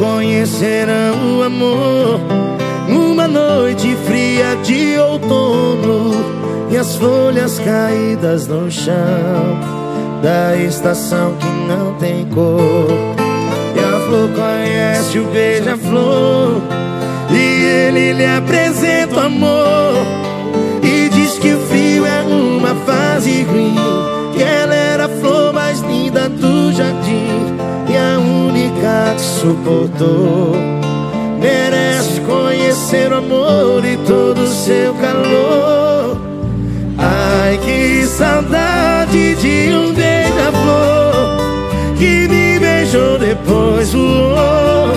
conhecerão o amor numa noite fria de outono e as folhas caídas no chão da estação que não tem cor. E a flor conhece o beija-flor e ele lhe apresenta o amor suportou. Merece conhecer o amor e todo o seu calor. Ai, que saudade de um beija-flor que me beijou depois voou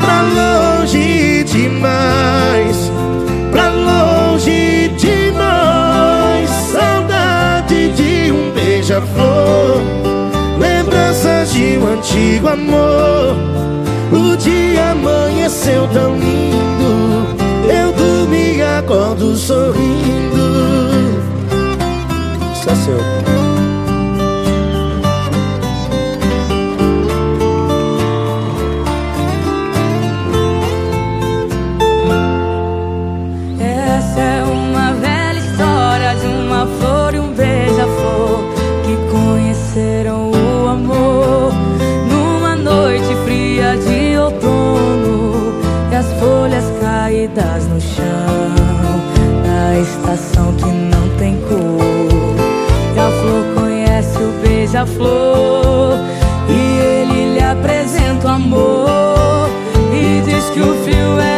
pra longe demais, pra longe demais. Saudade de um beija-flor, lembranças de um antigo amor. O dia amanheceu tão lindo, eu dormi acordo sorrindo. Folhas caídas no chão da estação que não tem cor. E a flor conhece o beija-flor e ele lhe apresenta o amor e diz que o frio é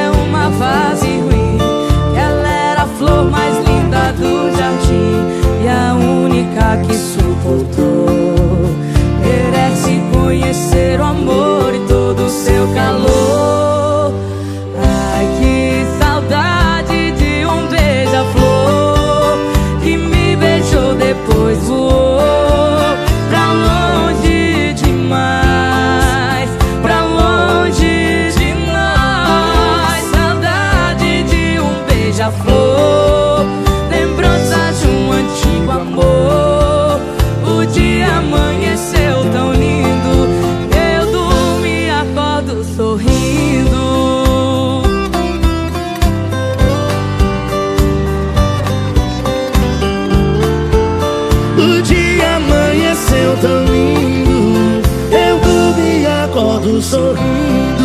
sorrindo. O dia amanheceu tão lindo Eu dormi e acordo sorrindo